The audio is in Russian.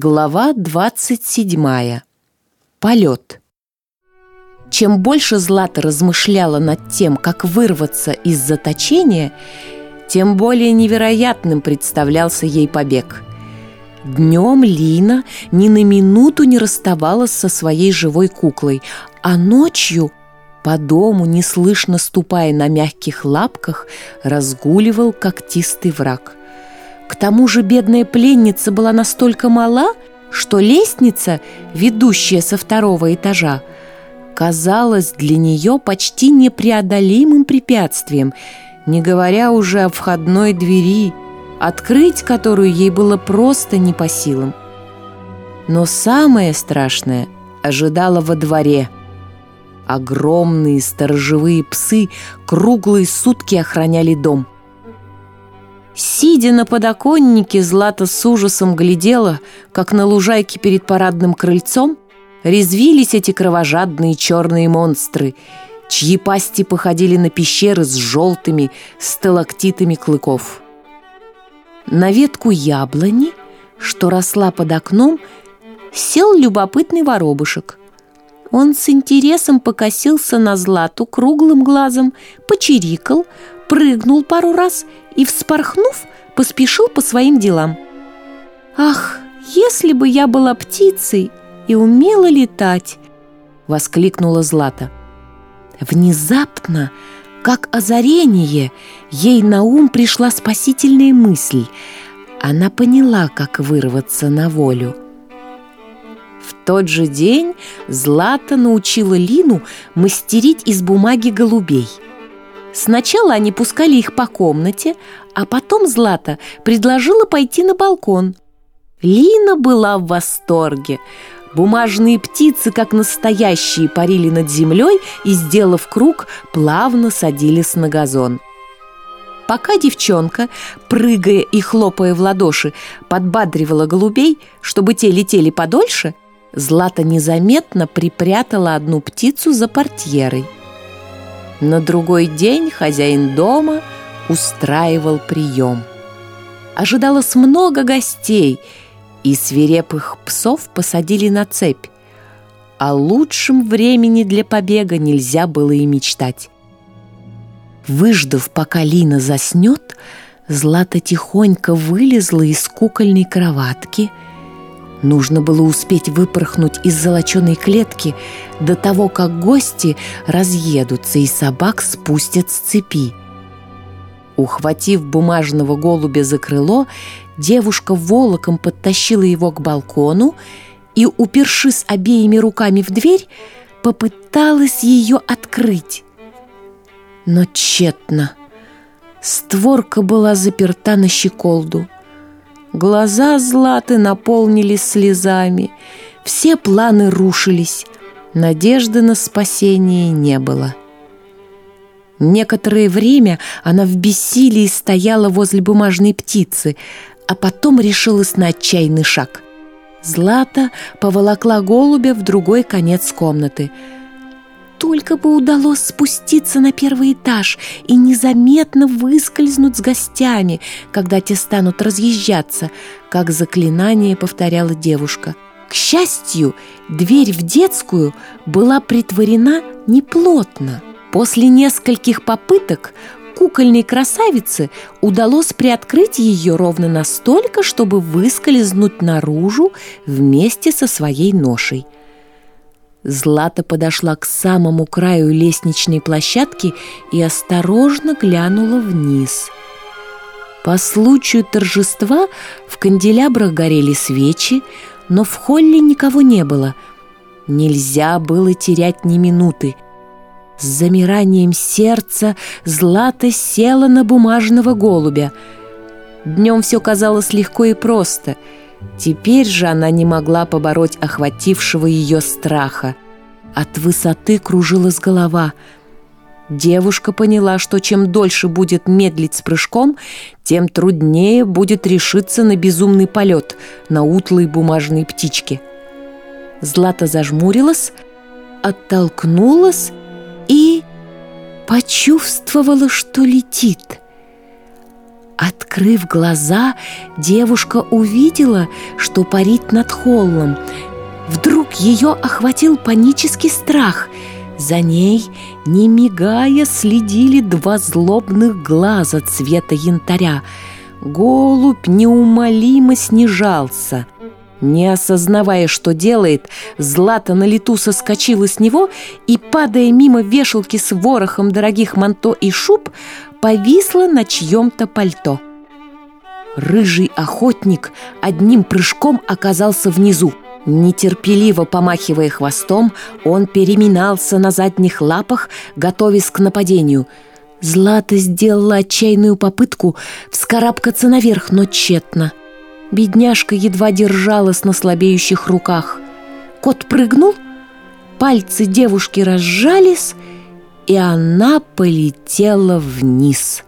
Глава 27. Полет. Чем больше Злата размышляла над тем, как вырваться из заточения, тем более невероятным представлялся ей побег. Днем Лина ни на минуту не расставалась со своей живой куклой, а ночью по дому, неслышно ступая на мягких лапках, разгуливал когтистый враг. К тому же бедная пленница была настолько мала, что лестница, ведущая со второго этажа, казалась для нее почти непреодолимым препятствием, не говоря уже о входной двери, открыть которую ей было просто не по силам. Но самое страшное ожидало во дворе. Огромные сторожевые псы круглые сутки охраняли дом – Сидя на подоконнике, Злата с ужасом глядела, как на лужайке перед парадным крыльцом резвились эти кровожадные черные монстры, чьи пасти походили на пещеры с желтыми сталактитами клыков. На ветку яблони, что росла под окном, сел любопытный воробушек. Он с интересом покосился на Злату круглым глазом, почирикал, прыгнул пару раз и, вспорхнув, поспешил по своим делам. «Ах, если бы я была птицей и умела летать!» — воскликнула Злата. Внезапно, как озарение, ей на ум пришла спасительная мысль. Она поняла, как вырваться на волю. В тот же день Злата научила Лину мастерить из бумаги голубей — Сначала они пускали их по комнате, а потом Злата предложила пойти на балкон. Лина была в восторге. Бумажные птицы, как настоящие, парили над землей и, сделав круг, плавно садились на газон. Пока девчонка, прыгая и хлопая в ладоши, подбадривала голубей, чтобы те летели подольше, Злата незаметно припрятала одну птицу за портьерой. На другой день хозяин дома устраивал прием. Ожидалось много гостей, и свирепых псов посадили на цепь. О лучшем времени для побега нельзя было и мечтать. Выждав, пока Лина заснет, Злата тихонько вылезла из кукольной кроватки – Нужно было успеть выпорхнуть из золоченой клетки до того, как гости разъедутся и собак спустят с цепи. Ухватив бумажного голубя за крыло, девушка волоком подтащила его к балкону и, упершись обеими руками в дверь, попыталась ее открыть. Но тщетно. Створка была заперта на щеколду. Глаза Златы наполнились слезами. Все планы рушились. Надежды на спасение не было. Некоторое время она в бессилии стояла возле бумажной птицы, а потом решилась на отчаянный шаг. Злата поволокла голубя в другой конец комнаты – только бы удалось спуститься на первый этаж и незаметно выскользнуть с гостями, когда те станут разъезжаться, как заклинание повторяла девушка. К счастью, дверь в детскую была притворена неплотно. После нескольких попыток кукольной красавице удалось приоткрыть ее ровно настолько, чтобы выскользнуть наружу вместе со своей ношей – Злата подошла к самому краю лестничной площадки и осторожно глянула вниз. По случаю торжества в канделябрах горели свечи, но в холле никого не было. Нельзя было терять ни минуты. С замиранием сердца Злата села на бумажного голубя. Днем все казалось легко и просто — Теперь же она не могла побороть охватившего ее страха. От высоты кружилась голова. Девушка поняла, что чем дольше будет медлить с прыжком, тем труднее будет решиться на безумный полет на утлой бумажной птичке. Злата зажмурилась, оттолкнулась и почувствовала, что летит. Открыв глаза, девушка увидела, что парит над холлом. Вдруг ее охватил панический страх. За ней, не мигая, следили два злобных глаза цвета янтаря. Голубь неумолимо снижался – не осознавая, что делает, Злата на лету соскочила с него и, падая мимо вешалки с ворохом дорогих манто и шуб, повисла на чьем-то пальто. Рыжий охотник одним прыжком оказался внизу. Нетерпеливо помахивая хвостом, он переминался на задних лапах, готовясь к нападению. Злата сделала отчаянную попытку вскарабкаться наверх, но тщетно. Бедняжка едва держалась на слабеющих руках. Кот прыгнул, пальцы девушки разжались, и она полетела вниз –